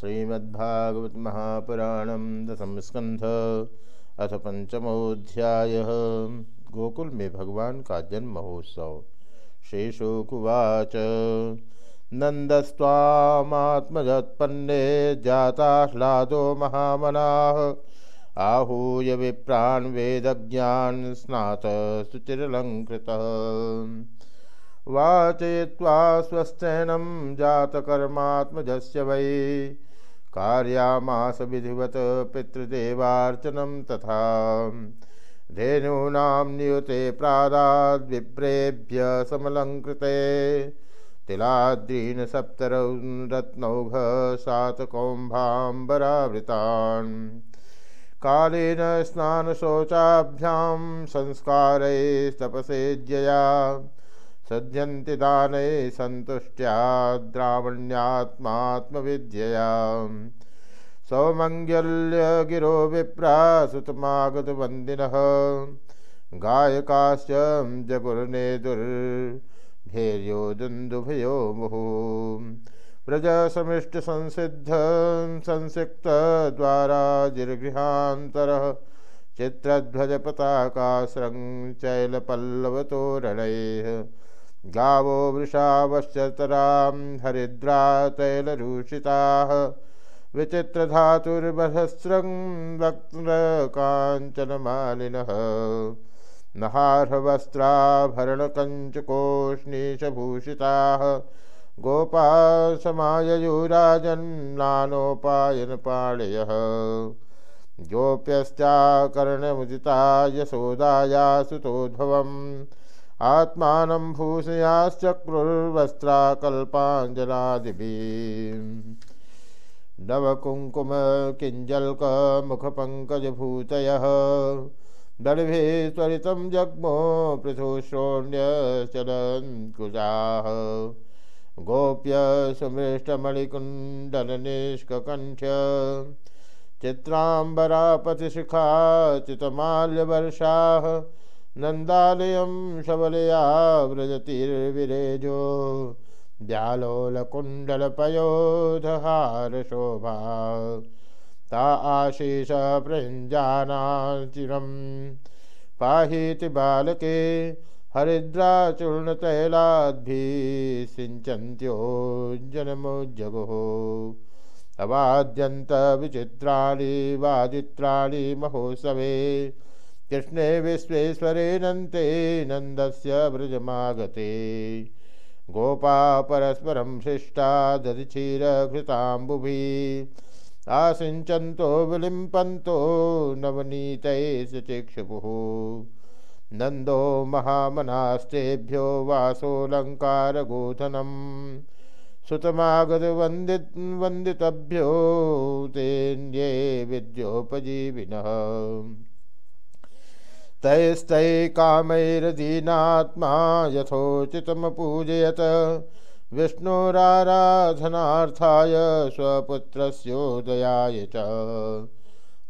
श्रीमद्भागवत महापुराणम दसम स्कंध, अथ पंचमोध्याय गोकुल में भगवान का जन्म महोत्सव शेषोकुवाच नंदस्वात्मजत्पन्ने जाताह्लादो महामना। आहूय विप्राण वेदज्ञान स्नात सुचिरलंकृत। वाचय्वा स्वस्थैनं जातकर्मात्मजस्य वै। कार्यामास विधिवत पितृदेवार्चनं तथा धेनूनां नियुते प्रादाद्विप्रेभ्य समलङ्कृते। तिलाद्रीन् सप्तरत्नौघ सातकौम्भाम्बरावृतान्। कालेन स्नानशोचाभ्यां संस्कारैस्तपसेज्यया। सज्जन्ति दाने सन्तुष्ट्या द्रावण्यात्मात्मविद्यया। सौमङ्गल्यगिरो विप्रासुतमागतवन्दिनः गायकाश्च जगुर्नेदुर्भेर्यो दुन्दुभयो मुहुः। व्रजसमिष्टसंसिद्ध संसिक्तद्वारा जिर्गृहान्तरः चित्रध्वजपताकाश्रङ्चैलपल्लवतोरणैः गावो वृषावश्चतरां हरिद्रा तैलरूषिताः विचित्रधातुर्बहस्रं वक्त्रकाञ्चनमालिनः। नहार्हवस्त्राभरणकञ्चकोष्णीशभूषिताः। गोपा समाययुराजन्नानोपायनपाणयः गोप्यश्चाकर्णमुदिता यशोदाया सुतोद्भवम् आत्मानं भूषयाश्चक्रुर्वस्त्राकल्पाञ्जलादिभिः नवकुङ्कुमकिञ्जल्कमुखपङ्कजभूतयः दर्भिः त्वरितं जग्मो पृथुश्रोण्यचलन् कुजाः गोप्य सुमृष्टमणिकुण्डलनिष्ककण्ठ्य चित्राम्बरापतिशिखा चितमाल्यवर्षाः नन्दालयं शबलया व्रजतिर्विरेजो व्यालोलकुण्डलपयोधहारशोभा ता आशीष प्रयुञ्जानाचिरं पाहीति बालके हरिद्राचूर्णतैलाद्भिः सिञ्चन्त्योज्जनमोज्जगुः। अवाद्यन्तविचित्राणि वादित्राणि महोत्सवे कृष्णे विश्वेश्वरेऽनन्ते नन्दस्य व्रजमागते। गोपा परस्परं शिष्टा दधिक्षीरघृताम्बुभिः। आसिञ्चन्तो विलिम्पन्तो नवनीतैः चिक्षुपुः नन्दो महामनास्तेभ्यो वासोऽलङ्कारगोधनम्। सुतमागतवन्दित, वन्दितभ्यो तेन्ये विद्योपजीविनः। तैस्तैकामैरदीनात्मा यथोचितमपूजयत विष्णोराराधनार्थाय स्वपुत्रस्योदयाय च।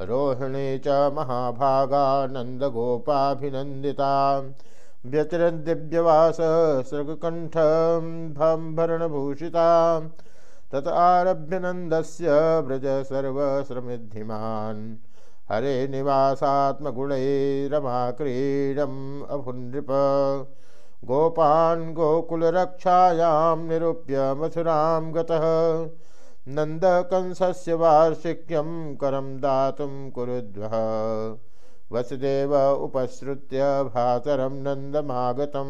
रोहिणी च महाभागानन्दगोपाभिनन्दिता। व्यतिरदिव्यवास सृगकण्ठं तत आरभ्य नन्दस्य व्रज सर्वश्रमिद्धिमान्। हरे निवासात्मगुणैरमाक्रीडम् अभुनृप। गोपान् गोकुलरक्षायां निरूप्य मथुरां गतः। नन्दकंसस्य वार्षिक्यं करं दातुं कुरुद्वः। वसुदेव उपसृत्य भातरं नन्दमागतं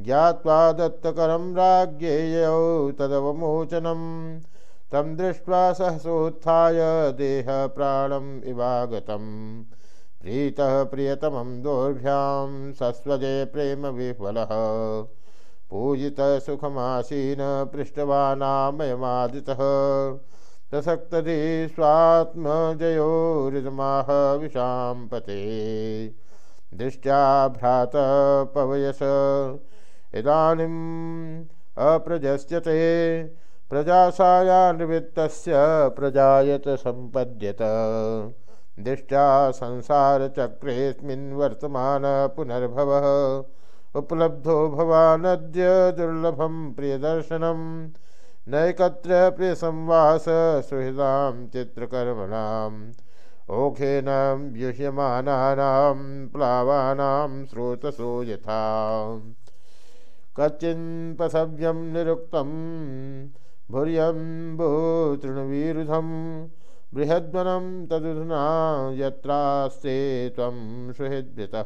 ज्ञात्वा दत्तकरं राज्ञेयौ तदवमोचनम्। तं दृष्ट्वा सहसोत्थाय देहप्राणम् इवागतं प्रीतः प्रियतमं दोर्भ्यां सस्वजे प्रेमविह्वलः पूजित सुखमासीन पृष्ठवानामयमादितः। प्रसक्तधि स्वात्मजयोरिदमाह विशां पते दृष्ट्या भ्रात पवयस, इदानीम् अप्रजस्यते। प्रजासायान्वित्तस्य प्रजायत सम्पद्यत। दृष्ट्या संसारचक्रेऽस्मिन् वर्तमान पुनर्भवः। उपलब्धो भवानद्य दुर्लभं प्रियदर्शनं। नैकत्र प्रिय संवास सुहृदां चित्रकर्मणाम्। ओखेन व्युह्यमानानां प्लावानां स्रोतसो यथा। कच्चिन्पसव्यं निरुक्तं भूर्यम्बुतृणविरुधं बृहद्वनं तदुधुना यत्रास्ते त्वं सुहृद्यतः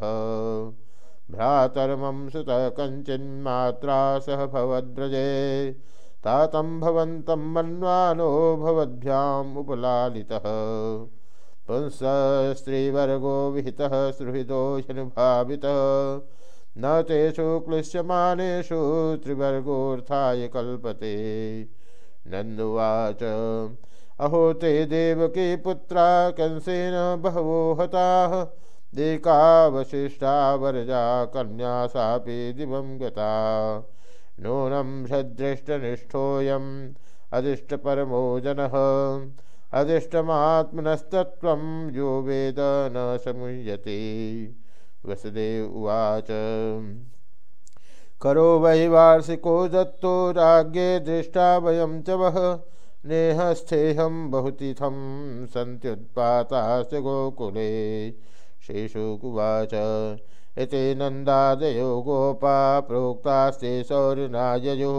भ्रातर्मं सुतः कञ्चिन्मात्रा सह भवद्व्रजे तातं भवन्तं मन्वानो भवद्भ्याम् उपलालितः। पुंस स्त्रीवर्गो विहितः सुहृदोषनुभावितः न तेषु क्लिश्यमानेषु त्रिवर्गोऽर्थाय कल्पते। नन्दुवाच अहो ते देवकी पुत्रा कंसेन बहवो हताः। देकावशिष्टा वरजा कन्या सापि दिवं गता। नूनं सदृष्टनिष्ठोऽयम्। अदिष्टपरमो जनः। अदिष्टमात्मनस्तत्त्वं यो वेद न समुह्यते। वसुदेव उवाच। करो वै वार्षिको दत्तो राज्ञे दृष्टा वयं च वः। नेहस्थेहं बहुतिथं सन्त्युत्पाताश्च गोकुले। श्रीशुकुवाच इति नन्दादयो गोपा प्रोक्तास्ते सौरिनाययुः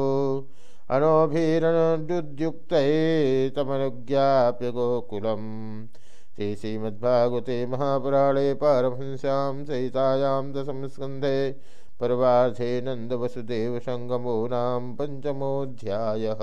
अनोभिरनुद्युक्ते तमनुज्ञाप्य गोकुलम्। श्री श्रीमद्भागवते महापुराणे पारमहंस्यां सहितायां दशम स्कन्धे वसुदेव संगमो नाम पञ्चमोऽध्यायः।